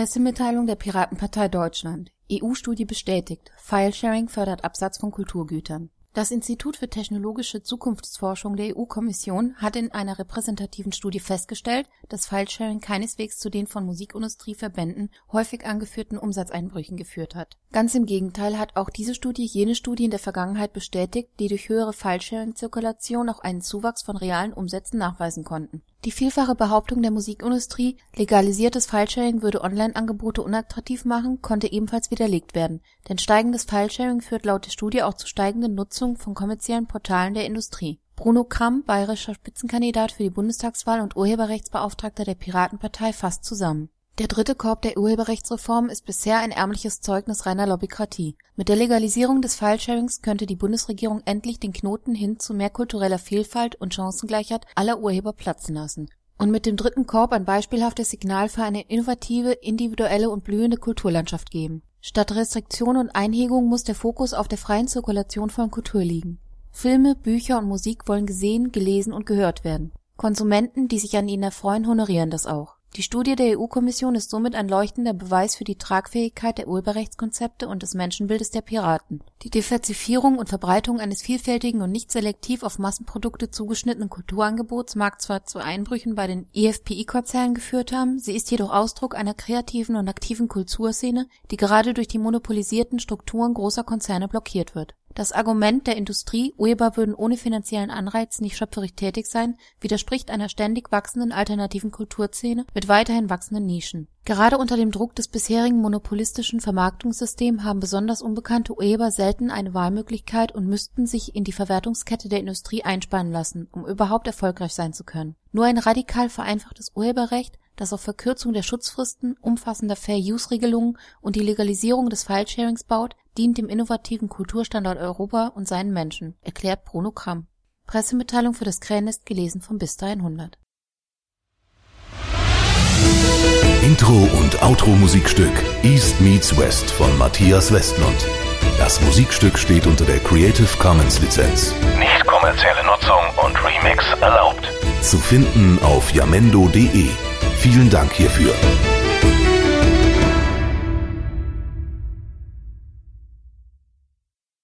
Pressemitteilung der Piratenpartei Deutschland EU-Studie bestätigt: Filesharing fördert Absatz von Kulturgütern das Institut für technologische Zukunftsforschung der EU-Kommission hat in einer repräsentativen Studie festgestellt, dass Filesharing keineswegs zu den von Musikindustrieverbänden häufig angeführten Umsatzeinbrüchen geführt hat. Ganz im Gegenteil hat auch diese Studie jene Studien der Vergangenheit bestätigt, die durch höhere Filesharing-Zirkulation auch einen Zuwachs von realen Umsätzen nachweisen konnten. Die vielfache Behauptung der Musikindustrie, legalisiertes Filesharing würde Online-Angebote unattraktiv machen, konnte ebenfalls widerlegt werden, denn steigendes Filesharing führt laut der Studie auch zu steigender Nutzung von kommerziellen Portalen der Industrie. Bruno Kramm, bayerischer Spitzenkandidat für die Bundestagswahl und Urheberrechtsbeauftragter der Piratenpartei fasst zusammen der dritte Korb der Urheberrechtsreform ist bisher ein ärmliches Zeugnis reiner Lobbykratie. Mit der Legalisierung des Filesharings könnte die Bundesregierung endlich den Knoten hin zu mehr kultureller Vielfalt und Chancengleichheit aller Urheber platzen lassen. Und mit dem dritten Korb ein beispielhaftes Signal für eine innovative, individuelle und blühende Kulturlandschaft geben. Statt Restriktion und Einhegung muss der Fokus auf der freien Zirkulation von Kultur liegen. Filme, Bücher und Musik wollen gesehen, gelesen und gehört werden. Konsumenten, die sich an ihnen erfreuen, honorieren das auch die Studie der EU-Kommission ist somit ein leuchtender Beweis für die Tragfähigkeit der Urheberrechtskonzepte und des Menschenbildes der Piraten. Die Diversifizierung und Verbreitung eines vielfältigen und nicht selektiv auf Massenprodukte zugeschnittenen Kulturangebots mag zwar zu Einbrüchen bei den IFPI-Konzernen geführt haben, sie ist jedoch Ausdruck einer kreativen und aktiven Kulturszene, die gerade durch die monopolisierten Strukturen großer Konzerne blockiert wird das Argument der Industrie, Urheber würden ohne finanziellen Anreiz nicht schöpferisch tätig sein, widerspricht einer ständig wachsenden alternativen Kulturszene mit weiterhin wachsenden Nischen. Gerade unter dem Druck des bisherigen monopolistischen Vermarktungssystems haben besonders unbekannte Urheber selten eine Wahlmöglichkeit und müssten sich in die Verwertungskette der Industrie einspannen lassen, um überhaupt erfolgreich sein zu können. Nur ein radikal vereinfachtes Urheberrecht das auf Verkürzung der Schutzfristen, umfassender Fair-Use-Regelungen und die Legalisierung des Filesharings baut, dient dem innovativen Kulturstandort Europa und seinen Menschen, erklärt Bruno Kramm. Pressemitteilung für das Krähennest gelesen von bis 100. Intro und Outro Musikstück East Meets West von Matthias Westmund. Das Musikstück steht unter der Creative Commons Lizenz. Nicht kommerzielle Nutzung und Remix erlaubt. Zu finden auf jamendo.de. Vielen Dank hierfür.